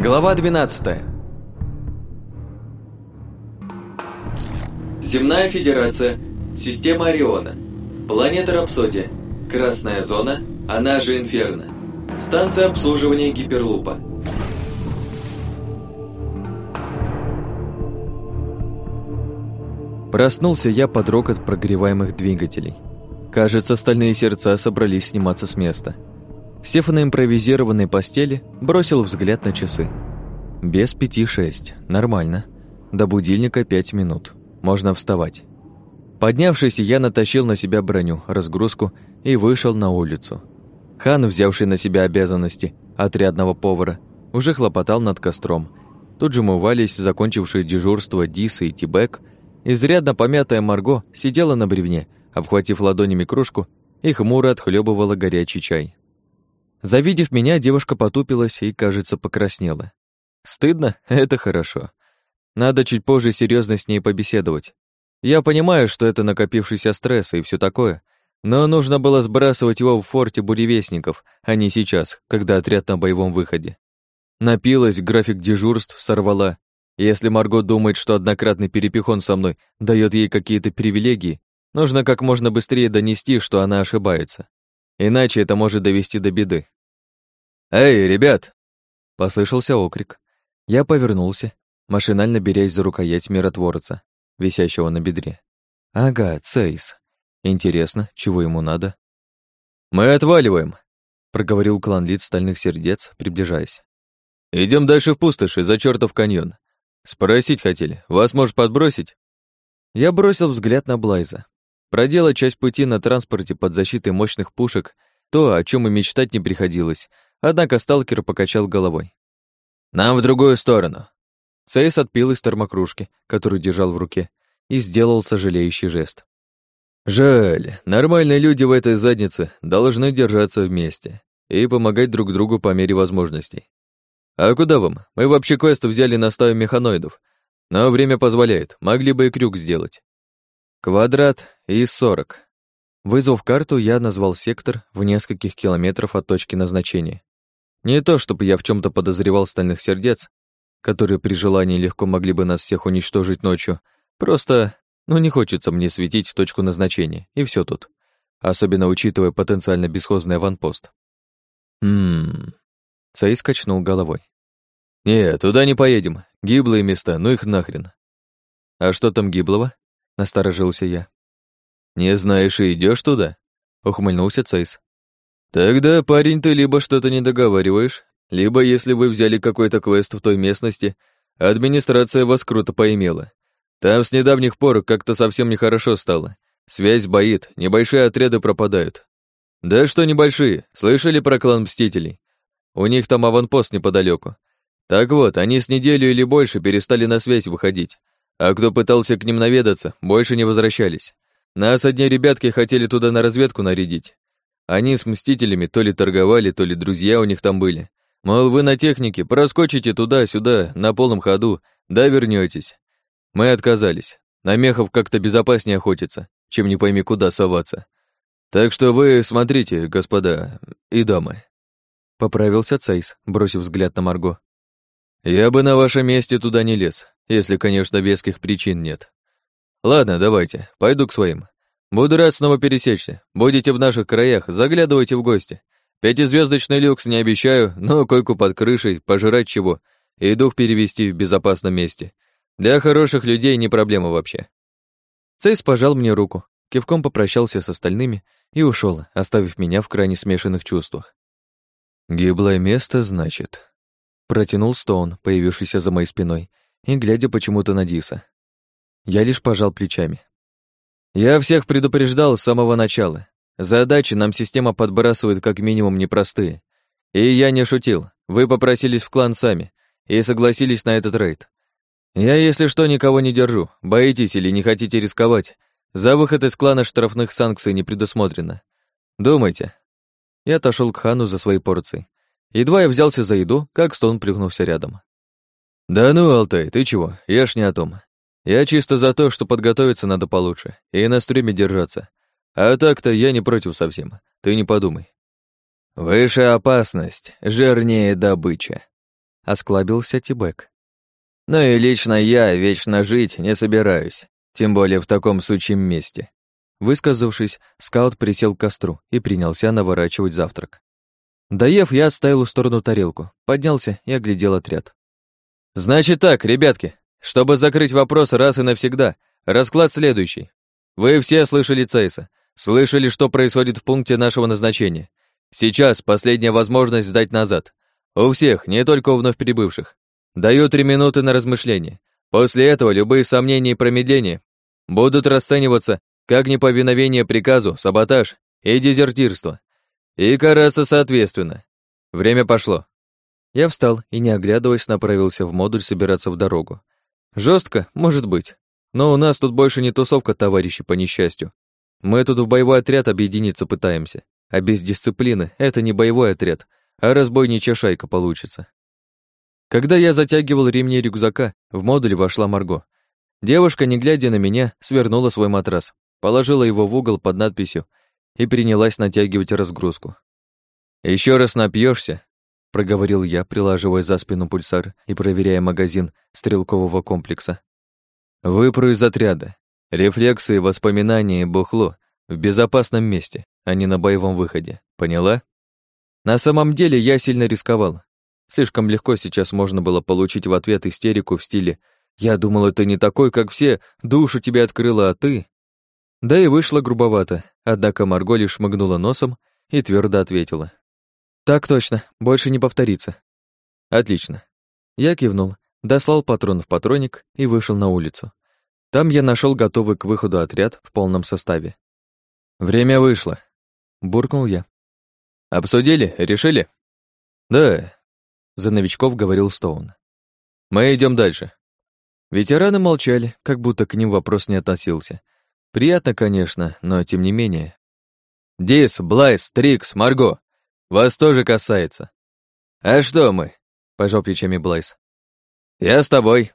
Глава 12 Земная Федерация, система Ориона, планета Рапсодия, Красная Зона, она же Инферно, станция обслуживания Гиперлупа. Проснулся я под рокот прогреваемых двигателей. Кажется, стальные сердца собрались сниматься с места. Сев на импровизированной постели, бросил взгляд на часы. Без пяти шесть. Нормально. До будильника пять минут. Можно вставать. Поднявшись, я натащил на себя броню, разгрузку и вышел на улицу. Хан, взявший на себя обязанности отрядного повара, уже хлопотал над костром. Тут же мывались закончившие дежурство Диса и Тибек. Изрядно помятая Марго сидела на бревне, обхватив ладонями кружку, и хмуро отхлебывала горячий чай. Завидев меня, девушка потупилась и, кажется, покраснела. Стыдно? Это хорошо. Надо чуть позже серьезно с ней побеседовать. Я понимаю, что это накопившийся стресс и все такое, но нужно было сбрасывать его в форте буревестников, а не сейчас, когда отряд на боевом выходе. Напилась, график дежурств сорвала. Если Марго думает, что однократный перепихон со мной дает ей какие-то привилегии, нужно как можно быстрее донести, что она ошибается. Иначе это может довести до беды. «Эй, ребят!» — послышался окрик. Я повернулся, машинально берясь за рукоять миротворца, висящего на бедре. «Ага, Цейс. Интересно, чего ему надо?» «Мы отваливаем», — проговорил клан лиц стальных сердец, приближаясь. Идем дальше в пустоши, за чертов каньон. Спросить хотели, вас может подбросить?» Я бросил взгляд на Блайза. Проделать часть пути на транспорте под защитой мощных пушек — то, о чем и мечтать не приходилось, однако сталкер покачал головой. «Нам в другую сторону». Цейс отпил из термокружки, которую держал в руке, и сделал сожалеющий жест. «Жаль, нормальные люди в этой заднице должны держаться вместе и помогать друг другу по мере возможностей. А куда вам? Мы вообще квест взяли на стаю механоидов, но время позволяет, могли бы и крюк сделать. Квадрат и 40. Вызвав карту, я назвал сектор в нескольких километров от точки назначения. Не то, чтобы я в чем то подозревал стальных сердец, которые при желании легко могли бы нас всех уничтожить ночью, просто, ну, не хочется мне светить точку назначения, и все тут. Особенно учитывая потенциально бесхозный аванпост. Хм... Цей скачнул головой. «Нет, туда не поедем. Гиблые места, ну их нахрен». «А что там гиблого?» Насторожился я. «Не знаешь и идешь туда?» — ухмыльнулся Цейс. «Тогда, парень, ты либо что-то не договариваешь, либо, если вы взяли какой-то квест в той местности, администрация вас круто поимела. Там с недавних пор как-то совсем нехорошо стало. Связь боит, небольшие отряды пропадают. Да что небольшие, слышали про клан Мстителей? У них там аванпост неподалеку. Так вот, они с неделю или больше перестали на связь выходить, а кто пытался к ним наведаться, больше не возвращались. Нас одни ребятки хотели туда на разведку нарядить. Они с мстителями то ли торговали, то ли друзья у них там были. Мол, вы на технике, проскочите туда-сюда, на полном ходу, да вернётесь. Мы отказались. На мехов как-то безопаснее охотиться, чем не пойми куда соваться. Так что вы смотрите, господа и дамы. Поправился Цейс, бросив взгляд на Марго. Я бы на вашем месте туда не лез, если, конечно, веских причин нет. Ладно, давайте, пойду к своим. Буду рад снова пересечься. Будете в наших краях, заглядывайте в гости. Пятизвездочный люкс не обещаю, но койку под крышей, пожрать чего, и дух перевести в безопасном месте. Для хороших людей не проблема вообще. Цейс пожал мне руку, кивком попрощался с остальными и ушел, оставив меня в крайне смешанных чувствах. «Гиблое место, значит?» Протянул Стоун, появившийся за моей спиной, и глядя почему-то на Диса. Я лишь пожал плечами. «Я всех предупреждал с самого начала. Задачи нам система подбрасывает как минимум непростые. И я не шутил. Вы попросились в клан сами и согласились на этот рейд. Я, если что, никого не держу. Боитесь или не хотите рисковать. За выход из клана штрафных санкций не предусмотрено. Думайте». Я отошел к хану за своей порцией. Едва я взялся за еду, как Стоун плюхнулся рядом. «Да ну, Алтай, ты чего? Я ж не о том. Я чисто за то, что подготовиться надо получше и на стриме держаться. А так-то я не против совсем, ты не подумай». «Выше опасность, жирнее добыча», — осклабился Тибек. «Ну и лично я вечно жить не собираюсь, тем более в таком сучьем месте». Высказавшись, скаут присел к костру и принялся наворачивать завтрак. Доев, я отставил в сторону тарелку, поднялся и оглядел отряд. «Значит так, ребятки, чтобы закрыть вопрос раз и навсегда, расклад следующий. Вы все слышали Цейса, слышали, что происходит в пункте нашего назначения. Сейчас последняя возможность сдать назад. У всех, не только у вновь прибывших. Даю три минуты на размышление. После этого любые сомнения и промедления будут расцениваться как неповиновение приказу, саботаж и дезертирство. И караться соответственно. Время пошло. Я встал и, не оглядываясь, направился в модуль собираться в дорогу. Жестко, может быть. Но у нас тут больше не тусовка, товарищи, по несчастью. Мы тут в боевой отряд объединиться пытаемся. А без дисциплины это не боевой отряд, а разбойничья шайка получится. Когда я затягивал ремни рюкзака, в модуль вошла Марго. Девушка, не глядя на меня, свернула свой матрас, положила его в угол под надписью и принялась натягивать разгрузку. Еще раз напьешься, проговорил я, прилаживая за спину пульсар и проверяя магазин стрелкового комплекса. Выпру из отряда. Рефлексы, воспоминания и бухло в безопасном месте, а не на боевом выходе. Поняла? На самом деле я сильно рисковал. Слишком легко сейчас можно было получить в ответ истерику в стиле «Я думал, это не такой, как все, душу тебе открыла, а ты...» Да и вышло грубовато, однако Марго лишь шмыгнула носом и твердо ответила. «Так точно, больше не повторится». «Отлично». Я кивнул, дослал патрон в патроник и вышел на улицу. Там я нашел готовый к выходу отряд в полном составе. «Время вышло», — буркнул я. «Обсудили? Решили?» «Да», — за новичков говорил Стоун. «Мы идем дальше». Ветераны молчали, как будто к ним вопрос не относился. Приятно, конечно, но тем не менее. «Дис, Блайс, Трикс, Марго, вас тоже касается». «А что мы?» — пожал плечами Блайс. «Я с тобой».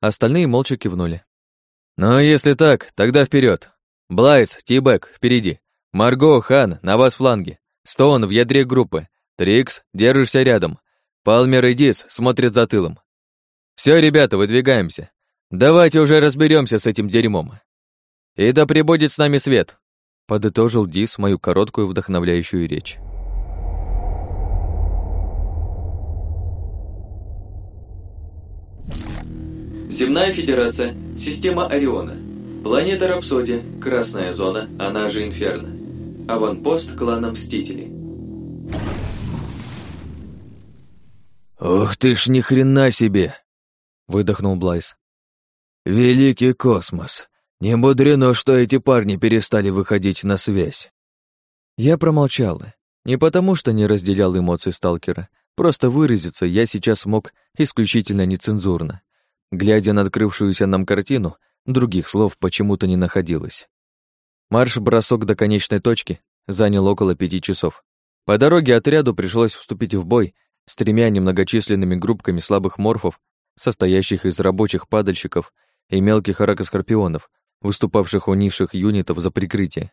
Остальные молча кивнули. «Ну, если так, тогда вперед. Блайс, Тибек, впереди. Марго, Хан, на вас фланги. Стоун в ядре группы. Трикс, держишься рядом. Палмер и Дис смотрят за тылом. Все, ребята, выдвигаемся. Давайте уже разберемся с этим дерьмом. И да пребудет с нами свет, подытожил Дис мою короткую вдохновляющую речь. Земная Федерация, система Ориона. Планета Рапсодия, Красная Зона, она же Инферно. Аванпост клана Мстителей. «Ух ты ж, ни хрена себе!» — выдохнул Блайс. «Великий космос! Не мудрено, что эти парни перестали выходить на связь!» Я промолчал. Не потому, что не разделял эмоции сталкера. Просто выразиться я сейчас мог исключительно нецензурно. Глядя на открывшуюся нам картину, других слов почему-то не находилось. Марш-бросок до конечной точки занял около пяти часов. По дороге отряду пришлось вступить в бой с тремя немногочисленными группками слабых морфов, состоящих из рабочих падальщиков и мелких ракоскорпионов, выступавших у низших юнитов за прикрытие.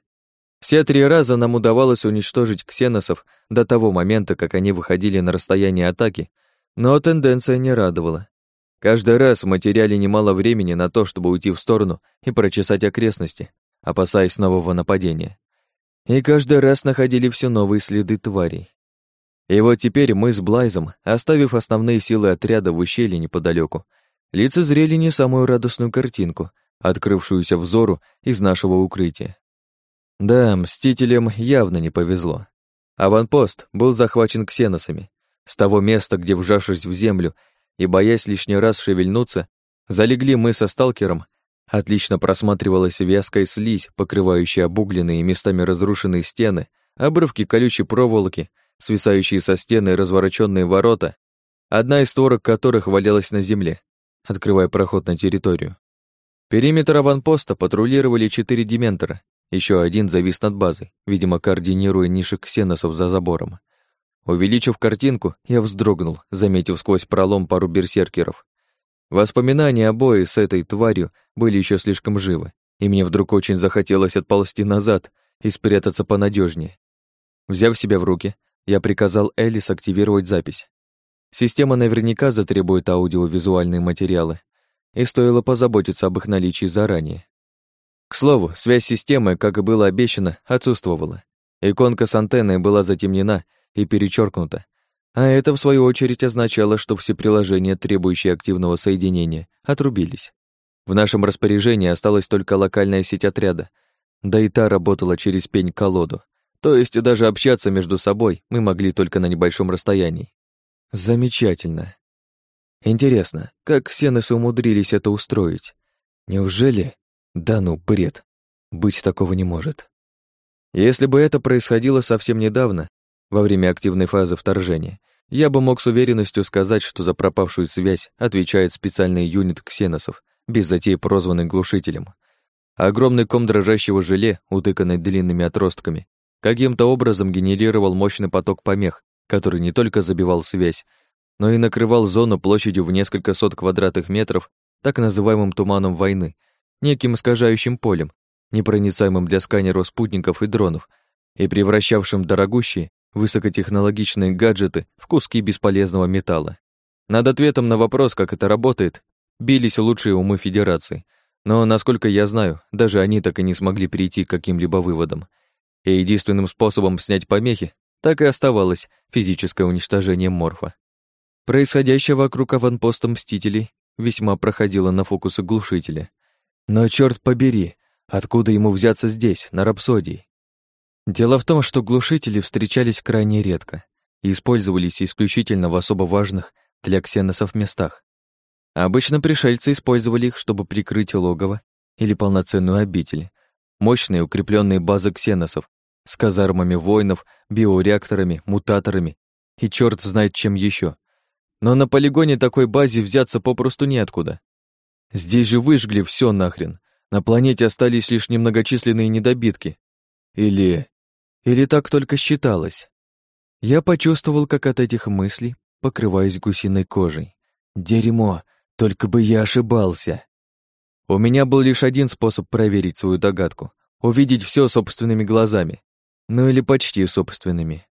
Все три раза нам удавалось уничтожить ксеносов до того момента, как они выходили на расстояние атаки, но тенденция не радовала. Каждый раз мы теряли немало времени на то, чтобы уйти в сторону и прочесать окрестности, опасаясь нового нападения. И каждый раз находили все новые следы тварей. И вот теперь мы с Блайзом, оставив основные силы отряда в ущелье неподалеку, лицезрели не самую радостную картинку, открывшуюся взору из нашего укрытия. Да, мстителям явно не повезло. Аванпост был захвачен ксеносами. С того места, где, вжавшись в землю, и, боясь лишний раз шевельнуться, залегли мы со сталкером. Отлично просматривалась вязкая слизь, покрывающая обугленные местами разрушенные стены, обрывки колючей проволоки, свисающие со стены развороченные ворота, одна из створок которых валялась на земле, открывая проход на территорию. Периметр аванпоста патрулировали четыре дементора, еще один завис над базой, видимо, координируя ниши ксеносов за забором. Увеличив картинку, я вздрогнул, заметив сквозь пролом пару берсеркеров. Воспоминания о бое с этой тварью были еще слишком живы, и мне вдруг очень захотелось отползти назад и спрятаться понадежнее. Взяв себя в руки, я приказал Элис активировать запись. Система наверняка затребует аудиовизуальные материалы, и стоило позаботиться об их наличии заранее. К слову, связь системы, как и было обещано, отсутствовала. Иконка с антенной была затемнена и перечеркнута, а это, в свою очередь, означало, что все приложения, требующие активного соединения, отрубились. В нашем распоряжении осталась только локальная сеть отряда, да и та работала через пень-колоду, то есть даже общаться между собой мы могли только на небольшом расстоянии. Замечательно. Интересно, как ксеносы умудрились это устроить? Неужели? Да ну, бред. Быть такого не может. Если бы это происходило совсем недавно, во время активной фазы вторжения, я бы мог с уверенностью сказать, что за пропавшую связь отвечает специальный юнит ксеносов, без затей прозванный глушителем. Огромный ком дрожащего желе, утыканный длинными отростками, каким-то образом генерировал мощный поток помех, который не только забивал связь, но и накрывал зону площадью в несколько сот квадратных метров так называемым туманом войны, неким искажающим полем, непроницаемым для сканеров спутников и дронов, и превращавшим дорогущие, высокотехнологичные гаджеты в куски бесполезного металла. Над ответом на вопрос, как это работает, бились лучшие умы Федерации, но, насколько я знаю, даже они так и не смогли прийти к каким-либо выводам. И единственным способом снять помехи так и оставалось физическое уничтожение морфа. Происходящее вокруг аванпоста Мстителей весьма проходило на фокусы глушителя. Но черт побери, откуда ему взяться здесь, на Рапсодии? Дело в том, что глушители встречались крайне редко и использовались исключительно в особо важных для ксеносов местах. Обычно пришельцы использовали их, чтобы прикрыть логово или полноценную обитель, мощные укрепленные базы ксеносов, с казармами воинов, биореакторами, мутаторами и черт знает чем еще. Но на полигоне такой базе взяться попросту неоткуда. Здесь же выжгли все нахрен. На планете остались лишь немногочисленные недобитки. Или... Или так только считалось. Я почувствовал, как от этих мыслей покрываюсь гусиной кожей. Дерьмо, только бы я ошибался. У меня был лишь один способ проверить свою догадку — увидеть все собственными глазами. Ну или почти собственными.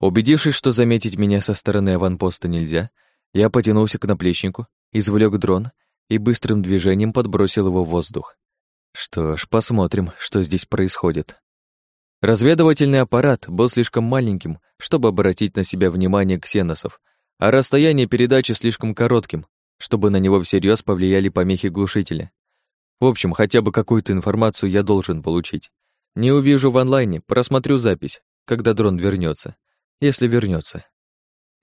Убедившись, что заметить меня со стороны аванпоста нельзя, я потянулся к наплечнику, извлек дрон и быстрым движением подбросил его в воздух. Что ж, посмотрим, что здесь происходит. Разведывательный аппарат был слишком маленьким, чтобы обратить на себя внимание ксеносов, а расстояние передачи слишком коротким, чтобы на него всерьез повлияли помехи глушителя. В общем, хотя бы какую-то информацию я должен получить. Не увижу в онлайне, просмотрю запись, когда дрон вернется, Если вернется.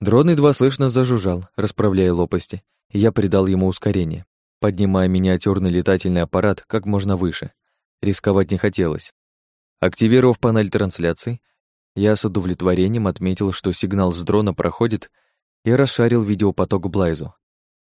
Дрон едва слышно зажужжал, расправляя лопасти, и я придал ему ускорение, поднимая миниатюрный летательный аппарат как можно выше. Рисковать не хотелось. Активировав панель трансляции, я с удовлетворением отметил, что сигнал с дрона проходит, и расшарил видеопоток Блайзу.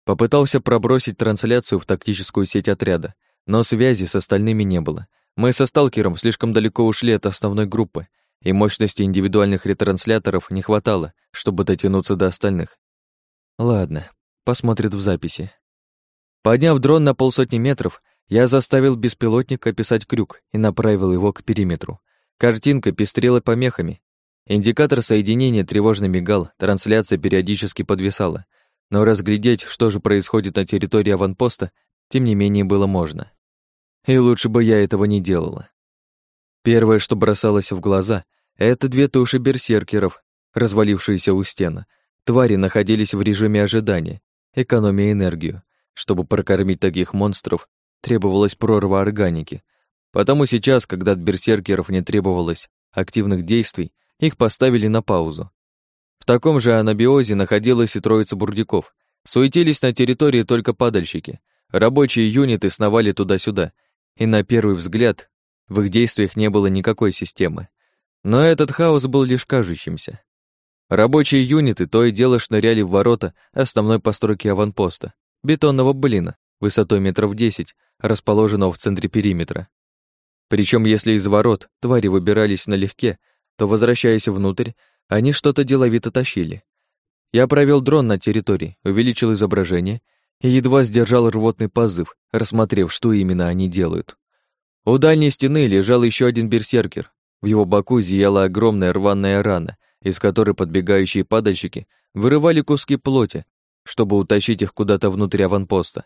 Попытался пробросить трансляцию в тактическую сеть отряда, но связи с остальными не было — мы со сталкером слишком далеко ушли от основной группы, и мощности индивидуальных ретрансляторов не хватало, чтобы дотянуться до остальных. Ладно, посмотрит в записи. Подняв дрон на полсотни метров, я заставил беспилотник описать крюк и направил его к периметру. Картинка пестрела помехами. Индикатор соединения тревожно мигал, трансляция периодически подвисала. Но разглядеть, что же происходит на территории аванпоста, тем не менее было можно. И лучше бы я этого не делала. Первое, что бросалось в глаза, это две туши берсеркеров, развалившиеся у стены. Твари находились в режиме ожидания, экономя энергию. Чтобы прокормить таких монстров, требовалась прорва органики. Потому сейчас, когда от берсеркеров не требовалось активных действий, их поставили на паузу. В таком же анабиозе находилась и троица бурдюков. Суетились на территории только падальщики. Рабочие юниты сновали туда-сюда, и на первый взгляд в их действиях не было никакой системы. Но этот хаос был лишь кажущимся. Рабочие юниты то и дело шныряли в ворота основной постройки аванпоста, бетонного блина, высотой метров десять, расположенного в центре периметра. Причем, если из ворот твари выбирались налегке, то, возвращаясь внутрь, они что-то деловито тащили. Я провел дрон на территории, увеличил изображение и едва сдержал рвотный позыв, рассмотрев, что именно они делают. У дальней стены лежал еще один берсеркер. В его боку зияла огромная рваная рана, из которой подбегающие падальщики вырывали куски плоти, чтобы утащить их куда-то внутрь аванпоста.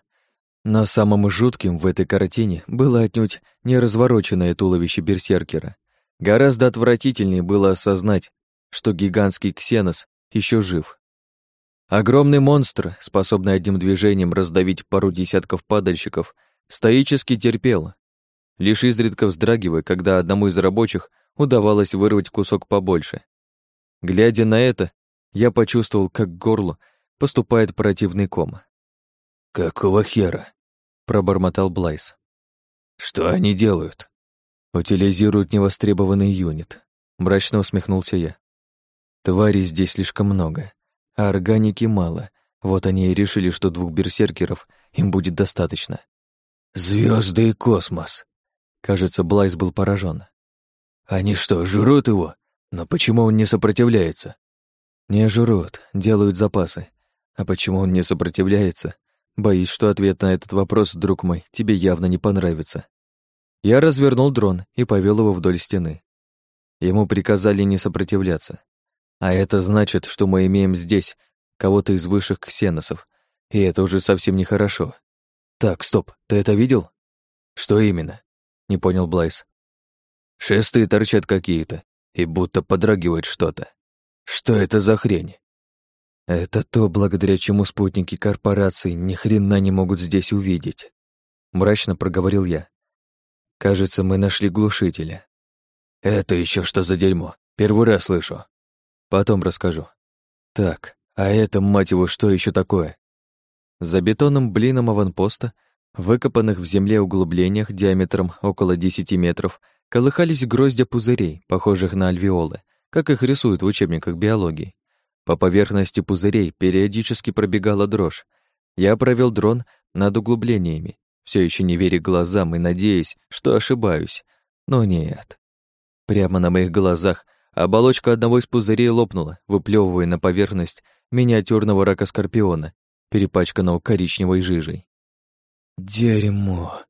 Но самым жутким в этой картине было отнюдь не развороченное туловище берсеркера. Гораздо отвратительнее было осознать, что гигантский ксенос еще жив. Огромный монстр, способный одним движением раздавить пару десятков падальщиков, стоически терпел, лишь изредка вздрагивая, когда одному из рабочих удавалось вырвать кусок побольше. Глядя на это, я почувствовал, как к горлу поступает противный ком. «Какого хера?» — пробормотал Блайс. «Что они делают?» «Утилизируют невостребованный юнит», — мрачно усмехнулся я. «Тварей здесь слишком много, а органики мало, вот они и решили, что двух берсеркеров им будет достаточно». Звезды и космос!» Кажется, Блайс был поражен. «Они что, жрут его? Но почему он не сопротивляется?» «Не жрут, делают запасы. А почему он не сопротивляется? Боюсь, что ответ на этот вопрос, друг мой, тебе явно не понравится. Я развернул дрон и повел его вдоль стены. Ему приказали не сопротивляться. А это значит, что мы имеем здесь кого-то из высших ксеносов, и это уже совсем нехорошо. Так, стоп, ты это видел? Что именно? Не понял Блайс. Шесты торчат какие-то, и будто подрагивает что-то. Что это за хрень? Это то, благодаря чему спутники корпораций ни хрена не могут здесь увидеть. Мрачно проговорил я. Кажется, мы нашли глушителя. Это еще что за дерьмо? Первый раз слышу. Потом расскажу. Так, а это, мать его, что еще такое? За бетонным блином аванпоста, выкопанных в земле углублениях диаметром около 10 метров, колыхались гроздья пузырей, похожих на альвеолы, как их рисуют в учебниках биологии. По поверхности пузырей периодически пробегала дрожь. Я провел дрон над углублениями, все еще не веря глазам и надеясь, что ошибаюсь. Но нет. Прямо на моих глазах оболочка одного из пузырей лопнула, выплевывая на поверхность миниатюрного рака скорпиона, перепачканного коричневой жижей. «Дерьмо!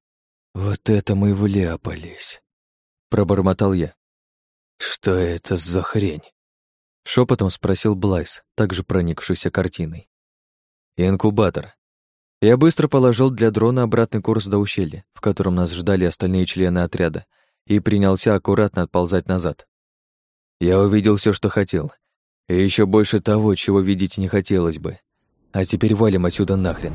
Вот это мы вляпались!» Пробормотал я. «Что это за хрень?» Шепотом спросил Блайс, также проникшийся картиной. «Инкубатор». Я быстро положил для дрона обратный курс до ущелья, в котором нас ждали остальные члены отряда, и принялся аккуратно отползать назад. Я увидел все, что хотел, и еще больше того, чего видеть не хотелось бы. А теперь валим отсюда нахрен.